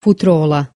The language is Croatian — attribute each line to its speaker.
Speaker 1: futrola